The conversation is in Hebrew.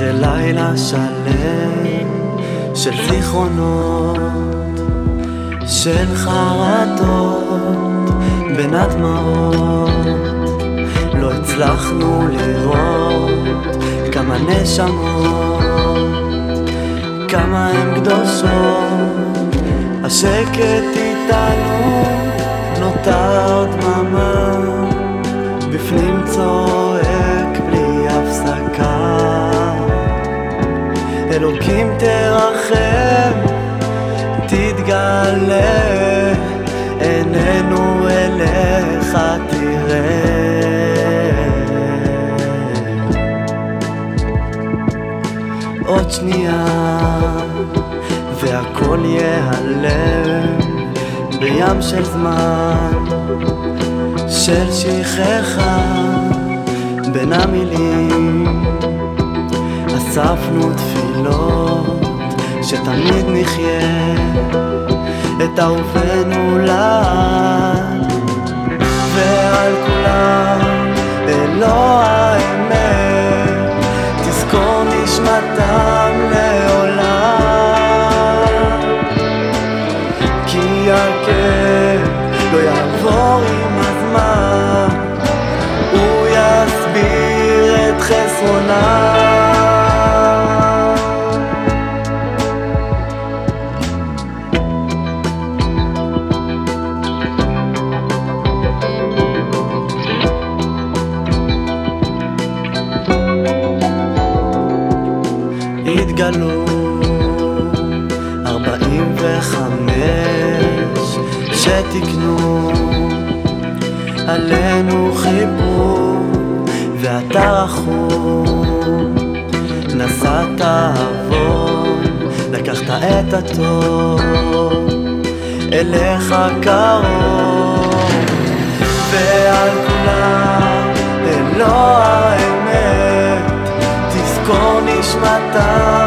לילה שלם של זיכרונות, של חרדות בין הדמעות. לא הצלחנו לראות כמה נשמות, כמה הן קדושות. השקט איתנו נותר דממה, בפנים צועק אלוקים תרחם, תתגלה, עינינו אליך תראה. עוד שנייה, והכל ייעלם בים של זמן, של שכחה בין המילים. אספנו תפילות שתמיד נחיה את אהובנו לעד. ועל כולם אלוה האמת תזכור נשמתם התגלו ארבעים וחמש שתיקנו עלינו חיבור ואתה רחום. נשאת עבור לקחת את הטוב אליך קרוב. ועל כולם אלוה לא האמת תזכור נשמתם.